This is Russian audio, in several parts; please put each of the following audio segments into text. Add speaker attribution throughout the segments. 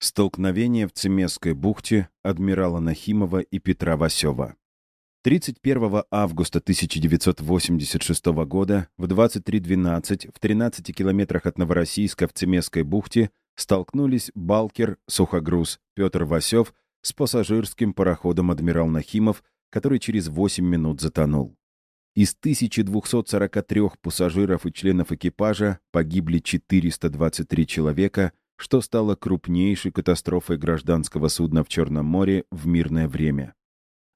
Speaker 1: Столкновение в Цемесской бухте адмирала Нахимова и Петра Васева. 31 августа 1986 года в 23.12 в 13 километрах от Новороссийска в Цемесской бухте столкнулись Балкер, Сухогруз, Петр Васев с пассажирским пароходом «Адмирал Нахимов», который через 8 минут затонул. Из 1243 пассажиров и членов экипажа погибли 423 человека, что стало крупнейшей катастрофой гражданского судна в Черном море в мирное время.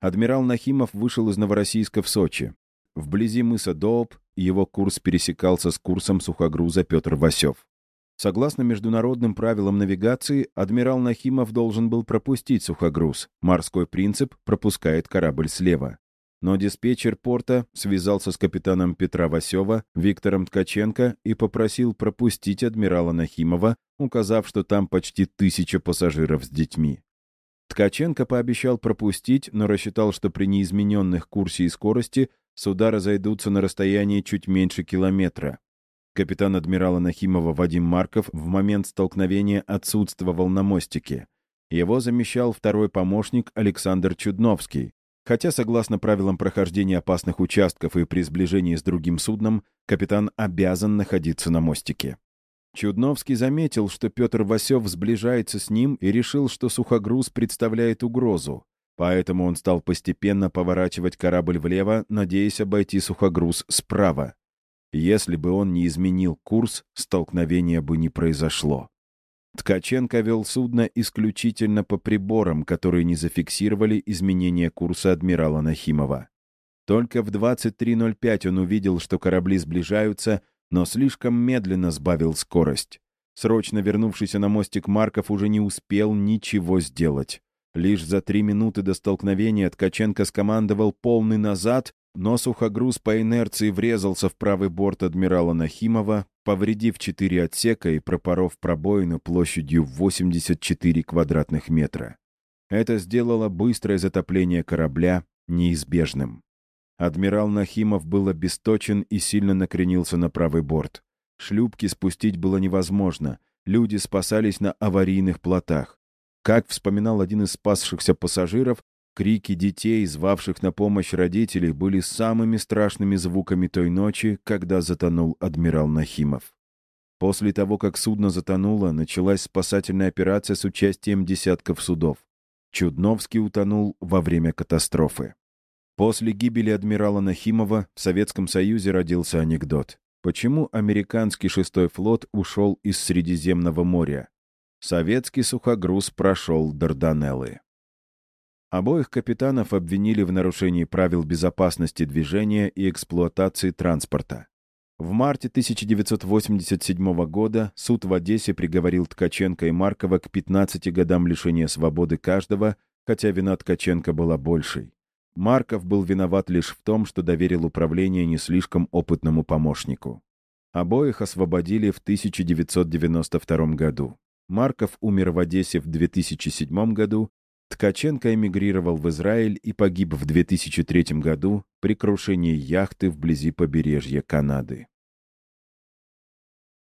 Speaker 1: Адмирал Нахимов вышел из Новороссийска в Сочи. Вблизи мыса Дооб его курс пересекался с курсом сухогруза Петр Васев. Согласно международным правилам навигации, адмирал Нахимов должен был пропустить сухогруз. Морской принцип пропускает корабль слева. Но диспетчер порта связался с капитаном Петра Васева, Виктором Ткаченко и попросил пропустить адмирала Нахимова, указав, что там почти тысяча пассажиров с детьми. Ткаченко пообещал пропустить, но рассчитал, что при неизмененных курсе и скорости суда разойдутся на расстоянии чуть меньше километра. Капитан адмирала Нахимова Вадим Марков в момент столкновения отсутствовал на мостике. Его замещал второй помощник Александр Чудновский. Хотя, согласно правилам прохождения опасных участков и при сближении с другим судном, капитан обязан находиться на мостике. Чудновский заметил, что Петр Васев сближается с ним и решил, что сухогруз представляет угрозу. Поэтому он стал постепенно поворачивать корабль влево, надеясь обойти сухогруз справа. Если бы он не изменил курс, столкновения бы не произошло. Ткаченко вел судно исключительно по приборам, которые не зафиксировали изменение курса адмирала Нахимова. Только в 23.05 он увидел, что корабли сближаются, но слишком медленно сбавил скорость. Срочно вернувшийся на мостик Марков уже не успел ничего сделать. Лишь за три минуты до столкновения Ткаченко скомандовал полный назад, но сухогруз по инерции врезался в правый борт адмирала Нахимова, повредив четыре отсека и пропоров пробоину площадью 84 квадратных метра. Это сделало быстрое затопление корабля неизбежным. Адмирал Нахимов был обесточен и сильно накренился на правый борт. Шлюпки спустить было невозможно, люди спасались на аварийных плотах. Как вспоминал один из спасшихся пассажиров, крики детей, звавших на помощь родителей, были самыми страшными звуками той ночи, когда затонул адмирал Нахимов. После того, как судно затонуло, началась спасательная операция с участием десятков судов. Чудновский утонул во время катастрофы. После гибели адмирала Нахимова в Советском Союзе родился анекдот. Почему американский шестой флот ушел из Средиземного моря? Советский сухогруз прошел Дарданеллы. Обоих капитанов обвинили в нарушении правил безопасности движения и эксплуатации транспорта. В марте 1987 года суд в Одессе приговорил Ткаченко и Маркова к 15 годам лишения свободы каждого, хотя вина Ткаченко была большей. Марков был виноват лишь в том, что доверил управление не слишком опытному помощнику. Обоих освободили в 1992 году. Марков умер в Одессе в 2007 году, Ткаченко эмигрировал в Израиль и погиб в 2003 году при крушении яхты вблизи побережья Канады.